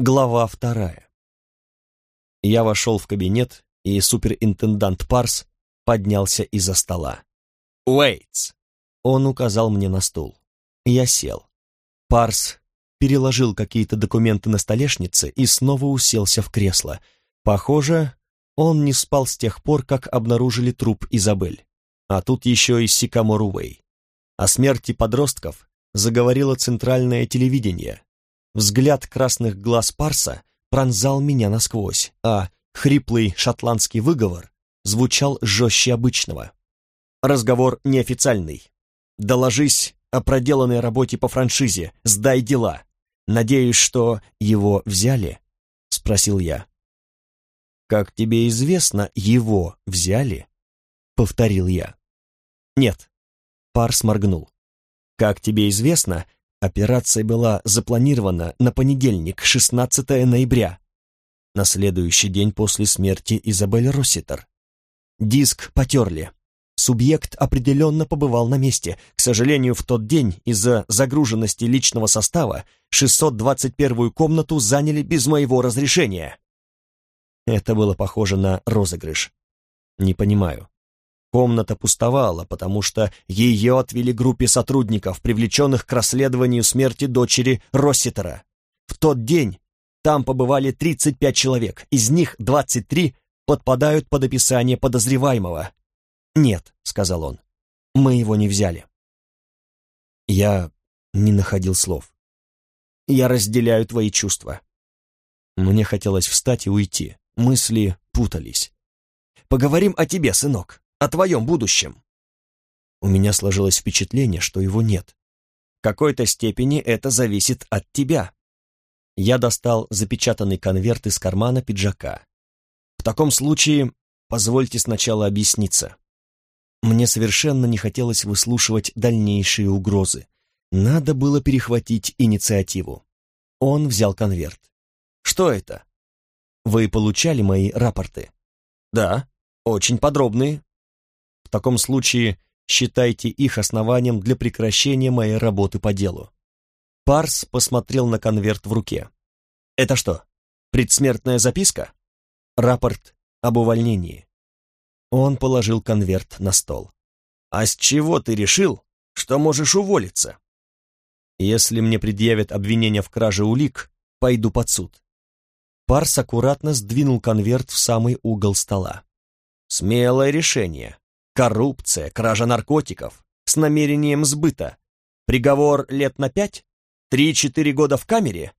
Глава вторая. Я вошел в кабинет, и суперинтендант Парс поднялся из-за стола. «Уэйтс!» Он указал мне на стул. Я сел. Парс переложил какие-то документы на столешнице и снова уселся в кресло. Похоже, он не спал с тех пор, как обнаружили труп Изабель. А тут еще и Сикамор Уэй. О смерти подростков заговорило центральное телевидение, Взгляд красных глаз Парса пронзал меня насквозь, а хриплый шотландский выговор звучал жестче обычного. Разговор неофициальный. «Доложись о проделанной работе по франшизе, сдай дела. Надеюсь, что его взяли?» — спросил я. «Как тебе известно, его взяли?» — повторил я. «Нет», — Парс моргнул. «Как тебе известно, Операция была запланирована на понедельник, 16 ноября, на следующий день после смерти Изабель Росситер. Диск потерли. Субъект определенно побывал на месте. К сожалению, в тот день из-за загруженности личного состава 621-ю комнату заняли без моего разрешения. Это было похоже на розыгрыш. Не понимаю. Комната пустовала, потому что ее отвели группе сотрудников, привлеченных к расследованию смерти дочери Росситера. В тот день там побывали 35 человек, из них 23 подпадают под описание подозреваемого. «Нет», — сказал он, — «мы его не взяли». Я не находил слов. «Я разделяю твои чувства». Мне хотелось встать и уйти, мысли путались. «Поговорим о тебе, сынок о твоем будущем. У меня сложилось впечатление, что его нет. В какой-то степени это зависит от тебя. Я достал запечатанный конверт из кармана пиджака. В таком случае позвольте сначала объясниться. Мне совершенно не хотелось выслушивать дальнейшие угрозы. Надо было перехватить инициативу. Он взял конверт. «Что это?» «Вы получали мои рапорты?» «Да, очень подробные. В таком случае считайте их основанием для прекращения моей работы по делу. Парс посмотрел на конверт в руке. Это что, предсмертная записка? Рапорт об увольнении. Он положил конверт на стол. А с чего ты решил, что можешь уволиться? Если мне предъявят обвинение в краже улик, пойду под суд. Парс аккуратно сдвинул конверт в самый угол стола. Смелое решение. Коррупция, кража наркотиков с намерением сбыта. Приговор лет на пять? Три-четыре года в камере?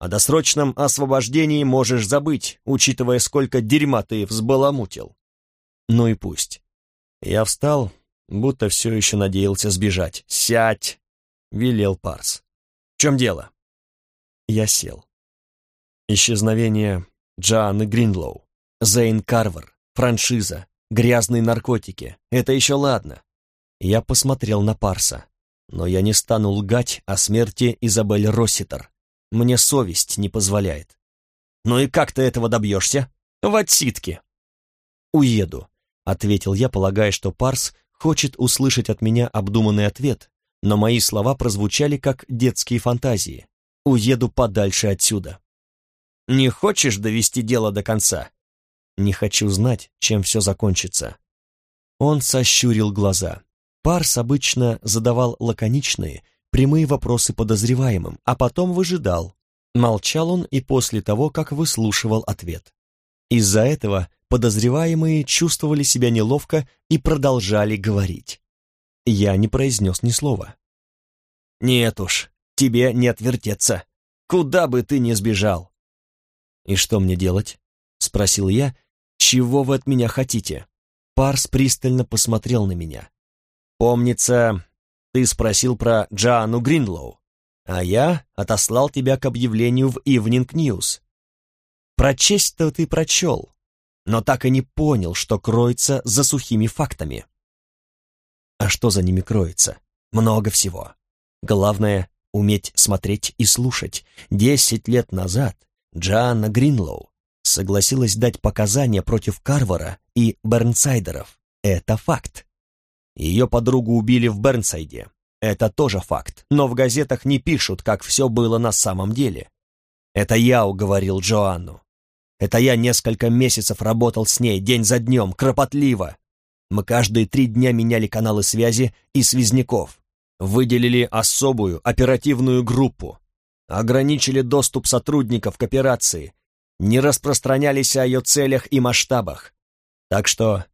О досрочном освобождении можешь забыть, учитывая, сколько дерьма ты взбаламутил. Ну и пусть. Я встал, будто все еще надеялся сбежать. «Сядь!» — велел Парс. «В чем дело?» Я сел. Исчезновение Джоанны Гринлоу, Зейн Карвер, франшиза, Грязные наркотики. Это еще ладно. Я посмотрел на Парса. Но я не стану лгать о смерти Изабель Росситер. Мне совесть не позволяет. Ну и как ты этого добьешься? В отсидке. Уеду, ответил я, полагая, что Парс хочет услышать от меня обдуманный ответ, но мои слова прозвучали как детские фантазии. Уеду подальше отсюда. Не хочешь довести дело до конца? Не хочу знать, чем все закончится. Он сощурил глаза. Парс обычно задавал лаконичные, прямые вопросы подозреваемым, а потом выжидал. Молчал он и после того, как выслушивал ответ. Из-за этого подозреваемые чувствовали себя неловко и продолжали говорить. Я не произнес ни слова. «Нет уж, тебе не отвертеться. Куда бы ты ни сбежал!» «И что мне делать?» — спросил я, «Чего вы от меня хотите?» Парс пристально посмотрел на меня. «Помнится, ты спросил про Джоанну Гринлоу, а я отослал тебя к объявлению в Evening News. Прочесть-то ты прочел, но так и не понял, что кроется за сухими фактами». «А что за ними кроется?» «Много всего. Главное — уметь смотреть и слушать. Десять лет назад Джоанна Гринлоу согласилась дать показания против Карвара и Бернсайдеров. Это факт. Ее подругу убили в Бернсайде. Это тоже факт, но в газетах не пишут, как все было на самом деле. Это я уговорил Джоанну. Это я несколько месяцев работал с ней день за днем, кропотливо. Мы каждые три дня меняли каналы связи и связников, выделили особую оперативную группу, ограничили доступ сотрудников к операции, не распространялись о ее целях и масштабах. Так что,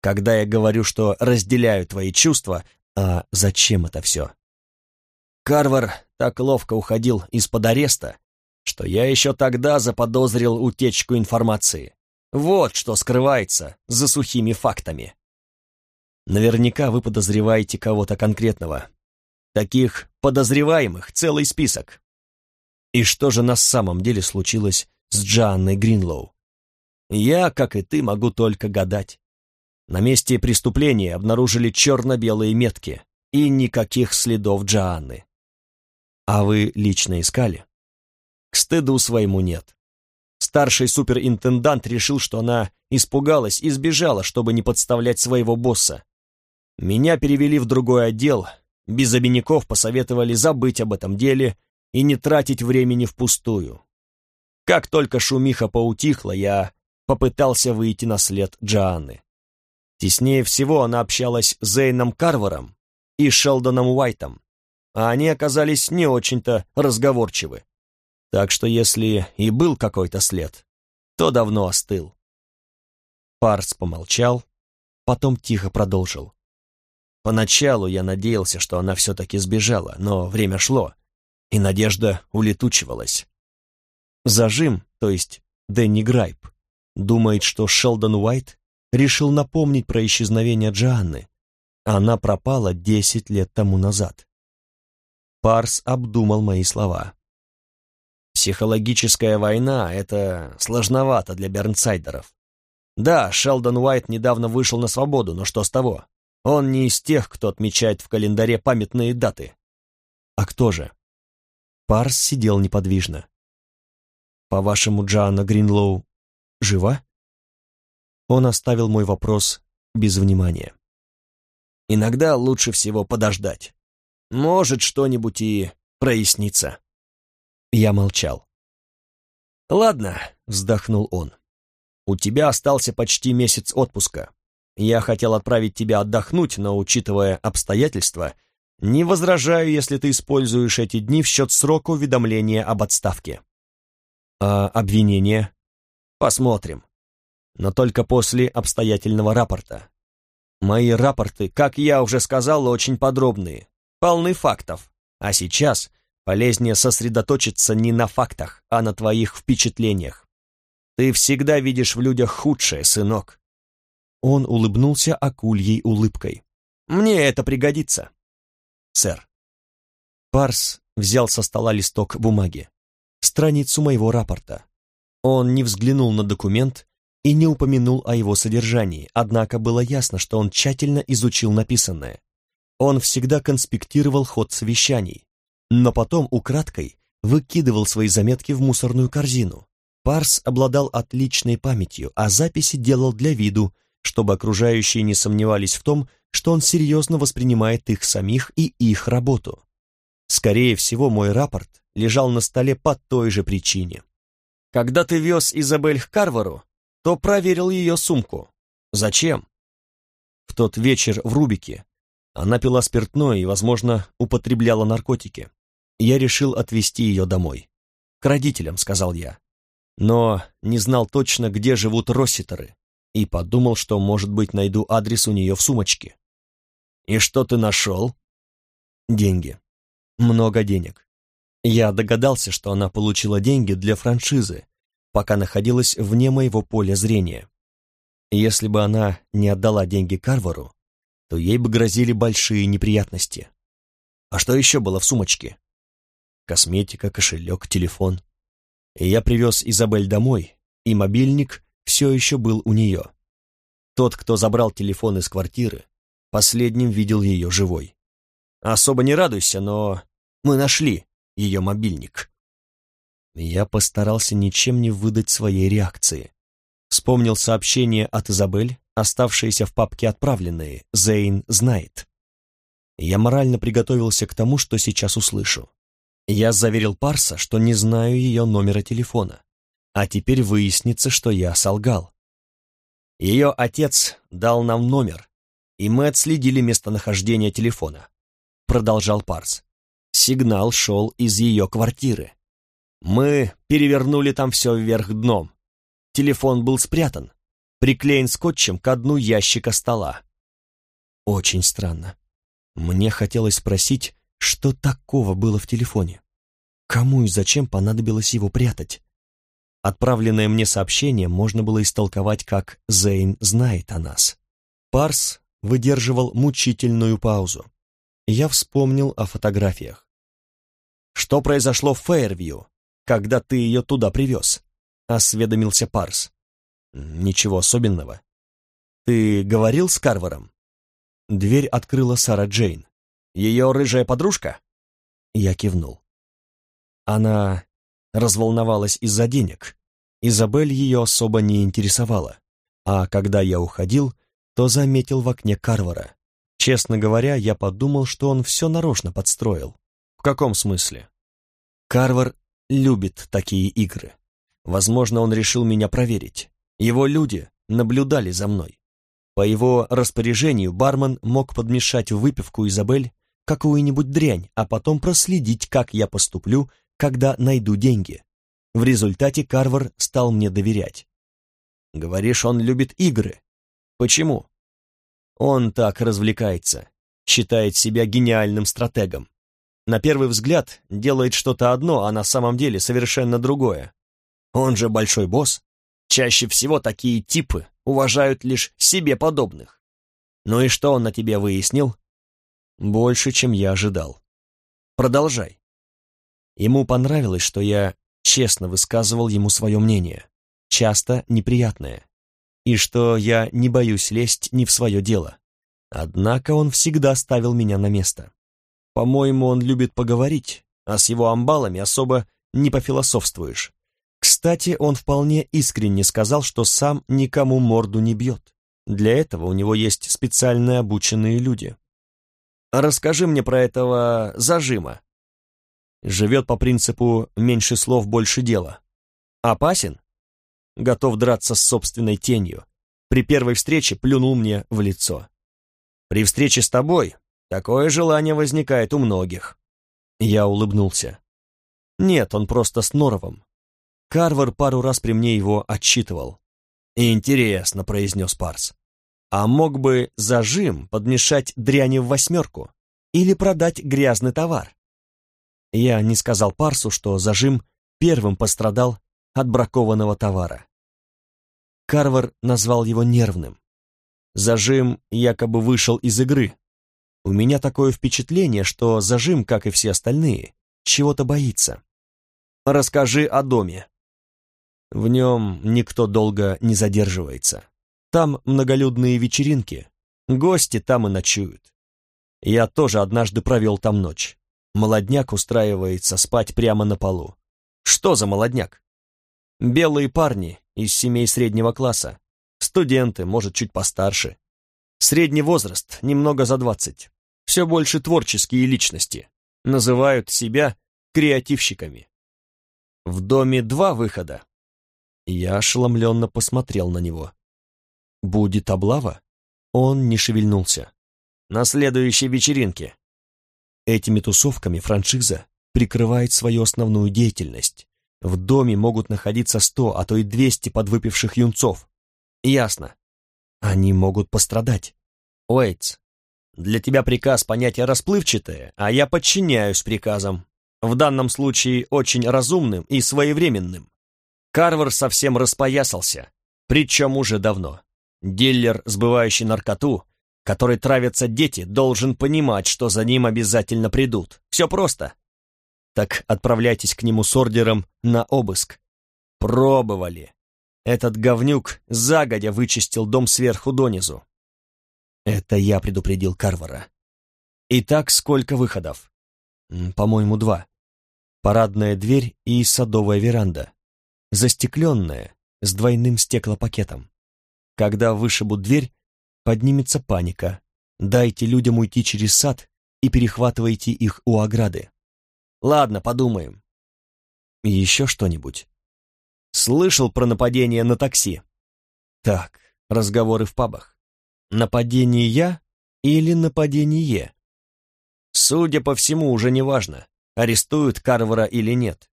когда я говорю, что разделяю твои чувства, а зачем это все? Карвар так ловко уходил из-под ареста, что я еще тогда заподозрил утечку информации. Вот что скрывается за сухими фактами. Наверняка вы подозреваете кого-то конкретного. Таких подозреваемых целый список. И что же на самом деле случилось с Джанной Гринлоу? Я, как и ты, могу только гадать. На месте преступления обнаружили черно-белые метки и никаких следов Джоанны. А вы лично искали? К стыду своему нет. Старший суперинтендант решил, что она испугалась и сбежала, чтобы не подставлять своего босса. Меня перевели в другой отдел, без обиняков посоветовали забыть об этом деле и не тратить времени впустую. Как только шумиха поутихла, я попытался выйти на след Джоанны. Теснее всего она общалась с Зейном Карваром и Шелдоном Уайтом, а они оказались не очень-то разговорчивы. Так что если и был какой-то след, то давно остыл. Парс помолчал, потом тихо продолжил. Поначалу я надеялся, что она все-таки сбежала, но время шло, и надежда улетучивалась. Зажим, то есть Дэнни Грайп, думает, что Шелдон Уайт решил напомнить про исчезновение Джоанны. Она пропала десять лет тому назад. Парс обдумал мои слова. Психологическая война — это сложновато для бернсайдеров. Да, Шелдон Уайт недавно вышел на свободу, но что с того? Он не из тех, кто отмечает в календаре памятные даты. А кто же? Парс сидел неподвижно. По-вашему, Джоанна Гринлоу жива? Он оставил мой вопрос без внимания. Иногда лучше всего подождать. Может, что-нибудь и прояснится. Я молчал. «Ладно», — вздохнул он. «У тебя остался почти месяц отпуска. Я хотел отправить тебя отдохнуть, но, учитывая обстоятельства, не возражаю, если ты используешь эти дни в счет срока уведомления об отставке». «А обвинение?» «Посмотрим. Но только после обстоятельного рапорта. Мои рапорты, как я уже сказал, очень подробные, полны фактов. А сейчас Полезнее сосредоточиться не на фактах, а на твоих впечатлениях. Ты всегда видишь в людях худшее, сынок. Он улыбнулся акульей улыбкой. Мне это пригодится. Сэр. Парс взял со стола листок бумаги, страницу моего рапорта. Он не взглянул на документ и не упомянул о его содержании, однако было ясно, что он тщательно изучил написанное. Он всегда конспектировал ход совещаний, но потом украдкой выкидывал свои заметки в мусорную корзину. Парс обладал отличной памятью, а записи делал для виду, чтобы окружающие не сомневались в том, что он серьезно воспринимает их самих и их работу. Скорее всего, мой рапорт лежал на столе по той же причине. Когда ты вез Изабель к Карвару, то проверил ее сумку. Зачем? В тот вечер в Рубике она пила спиртное и, возможно, употребляла наркотики. Я решил отвезти ее домой. К родителям, сказал я. Но не знал точно, где живут Росситеры, и подумал, что, может быть, найду адрес у нее в сумочке. «И что ты нашел?» «Деньги. Много денег. Я догадался, что она получила деньги для франшизы, пока находилась вне моего поля зрения. Если бы она не отдала деньги Карвару, то ей бы грозили большие неприятности. А что еще было в сумочке? Косметика, кошелек, телефон. И я привез Изабель домой, и мобильник все еще был у нее. Тот, кто забрал телефон из квартиры, последним видел ее живой. Особо не радуйся, но мы нашли ее мобильник. Я постарался ничем не выдать своей реакции. Вспомнил сообщение от Изабель, оставшиеся в папке отправленные, Зейн знает. Я морально приготовился к тому, что сейчас услышу. Я заверил Парса, что не знаю ее номера телефона, а теперь выяснится, что я солгал. Ее отец дал нам номер, и мы отследили местонахождение телефона. Продолжал Парс. Сигнал шел из ее квартиры. Мы перевернули там все вверх дном. Телефон был спрятан, приклеен скотчем к дну ящика стола. Очень странно. Мне хотелось спросить, что такого было в телефоне. Кому и зачем понадобилось его прятать? Отправленное мне сообщение можно было истолковать как «Зейн знает о нас». Парс выдерживал мучительную паузу. Я вспомнил о фотографиях. «Что произошло в Фейервью, когда ты ее туда привез?» — осведомился Парс. «Ничего особенного. Ты говорил с Карвером?» Дверь открыла Сара Джейн. «Ее рыжая подружка?» Я кивнул. Она разволновалась из-за денег. Изабель ее особо не интересовала. А когда я уходил, то заметил в окне Карвара. Честно говоря, я подумал, что он все нарочно подстроил. Каком смысле? Карвар любит такие игры. Возможно, он решил меня проверить. Его люди наблюдали за мной. По его распоряжению бармен мог подмешать в выпивку Изабель какую-нибудь дрянь, а потом проследить, как я поступлю, когда найду деньги. В результате Карвар стал мне доверять. Говоришь, он любит игры. Почему? Он так развлекается, считает себя гениальным стратегом. На первый взгляд делает что-то одно, а на самом деле совершенно другое. Он же большой босс. Чаще всего такие типы уважают лишь себе подобных. Ну и что он на тебе выяснил? Больше, чем я ожидал. Продолжай. Ему понравилось, что я честно высказывал ему свое мнение, часто неприятное, и что я не боюсь лезть не в свое дело. Однако он всегда ставил меня на место. По-моему, он любит поговорить, а с его амбалами особо не пофилософствуешь. Кстати, он вполне искренне сказал, что сам никому морду не бьет. Для этого у него есть специально обученные люди. Расскажи мне про этого зажима, Живет по принципу «меньше слов, больше дела». Опасен? Готов драться с собственной тенью. При первой встрече плюнул мне в лицо. При встрече с тобой такое желание возникает у многих. Я улыбнулся. Нет, он просто с Норовом. Карвар пару раз при мне его отчитывал. «Интересно», — произнес Парс. «А мог бы зажим подмешать дряни в восьмерку? Или продать грязный товар? Я не сказал Парсу, что зажим первым пострадал от бракованного товара. Карвар назвал его нервным. Зажим якобы вышел из игры. У меня такое впечатление, что зажим, как и все остальные, чего-то боится. Расскажи о доме. В нем никто долго не задерживается. Там многолюдные вечеринки, гости там и ночуют. Я тоже однажды провел там ночь. Молодняк устраивается спать прямо на полу. Что за молодняк? Белые парни из семей среднего класса. Студенты, может, чуть постарше. Средний возраст, немного за двадцать. Все больше творческие личности. Называют себя креативщиками. В доме два выхода. Я ошеломленно посмотрел на него. Будет облава? Он не шевельнулся. На следующей вечеринке. Этими тусовками франшиза прикрывает свою основную деятельность. В доме могут находиться сто, а то и двести подвыпивших юнцов. Ясно. Они могут пострадать. Уэйтс, для тебя приказ понятие расплывчатое, а я подчиняюсь приказам. В данном случае очень разумным и своевременным. Карвер совсем распоясался, причем уже давно. Диллер, сбывающий наркоту, который травятся дети, должен понимать, что за ним обязательно придут. Все просто. Так отправляйтесь к нему с ордером на обыск. Пробовали. Этот говнюк загодя вычистил дом сверху донизу. Это я предупредил Карвара. Итак, сколько выходов? По-моему, два. Парадная дверь и садовая веранда. Застекленная, с двойным стеклопакетом. Когда вышибут дверь, поднимется паника. Дайте людям уйти через сад и перехватывайте их у ограды. Ладно, подумаем. Еще что-нибудь? Слышал про нападение на такси? Так, разговоры в пабах. Нападение я или нападение? Судя по всему, уже не важно, арестуют Карвара или нет.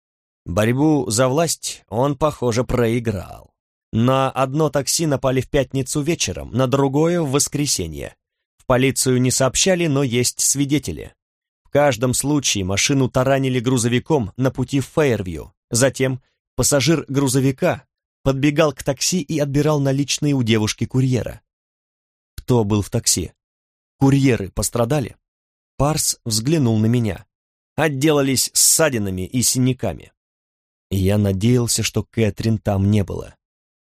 Борьбу за власть он, похоже, проиграл. На одно такси напали в пятницу вечером, на другое — в воскресенье. В полицию не сообщали, но есть свидетели. В каждом случае машину таранили грузовиком на пути в Фейервью. Затем пассажир грузовика подбегал к такси и отбирал наличные у девушки-курьера. Кто был в такси? Курьеры пострадали? Парс взглянул на меня. Отделались ссадинами и синяками. Я надеялся, что Кэтрин там не было.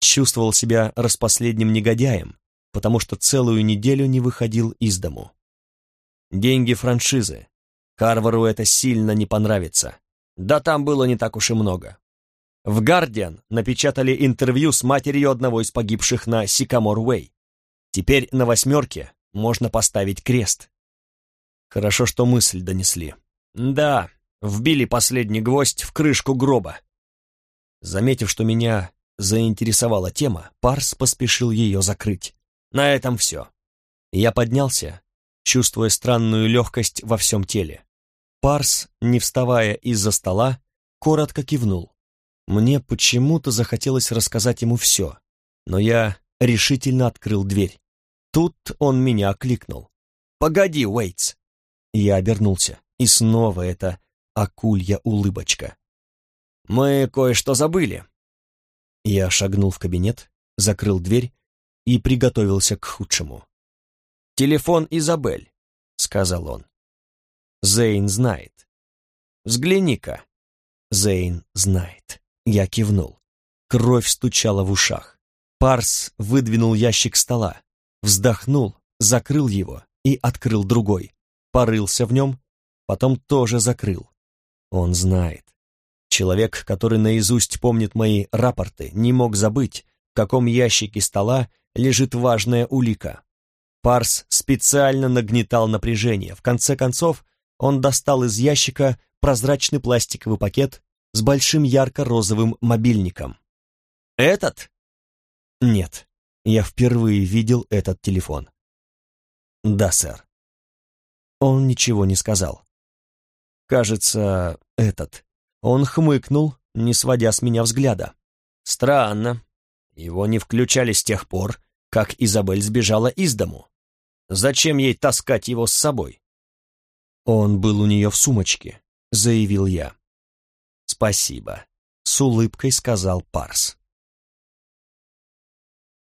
Чувствовал себя распоследним негодяем, потому что целую неделю не выходил из дому. Деньги франшизы. Карвару это сильно не понравится. Да там было не так уж и много. В «Гардиан» напечатали интервью с матерью одного из погибших на Сикамор-Уэй. Теперь на «восьмерке» можно поставить крест. Хорошо, что мысль донесли. Да, вбили последний гвоздь в крышку гроба. Заметив, что меня заинтересовала тема, Парс поспешил ее закрыть. На этом все. Я поднялся, чувствуя странную легкость во всем теле. Парс, не вставая из-за стола, коротко кивнул. Мне почему-то захотелось рассказать ему все, но я решительно открыл дверь. Тут он меня окликнул. «Погоди, Уэйтс!» Я обернулся, и снова эта акулья улыбочка. «Мы кое-что забыли». Я шагнул в кабинет, закрыл дверь и приготовился к худшему. «Телефон Изабель», — сказал он. Зейн знает. Взгляни-ка. Зейн знает. Я кивнул. Кровь стучала в ушах. Парс выдвинул ящик стола, вздохнул, закрыл его и открыл другой. Порылся в нем, потом тоже закрыл. Он знает. Человек, который наизусть помнит мои рапорты, не мог забыть, в каком ящике стола лежит важная улика. Парс специально нагнетал напряжение. В конце концов, он достал из ящика прозрачный пластиковый пакет с большим ярко-розовым мобильником. «Этот?» «Нет, я впервые видел этот телефон». «Да, сэр». Он ничего не сказал. «Кажется, этот». Он хмыкнул, не сводя с меня взгляда. «Странно. Его не включали с тех пор, как Изабель сбежала из дому. Зачем ей таскать его с собой?» «Он был у нее в сумочке», — заявил я. «Спасибо», — с улыбкой сказал Парс.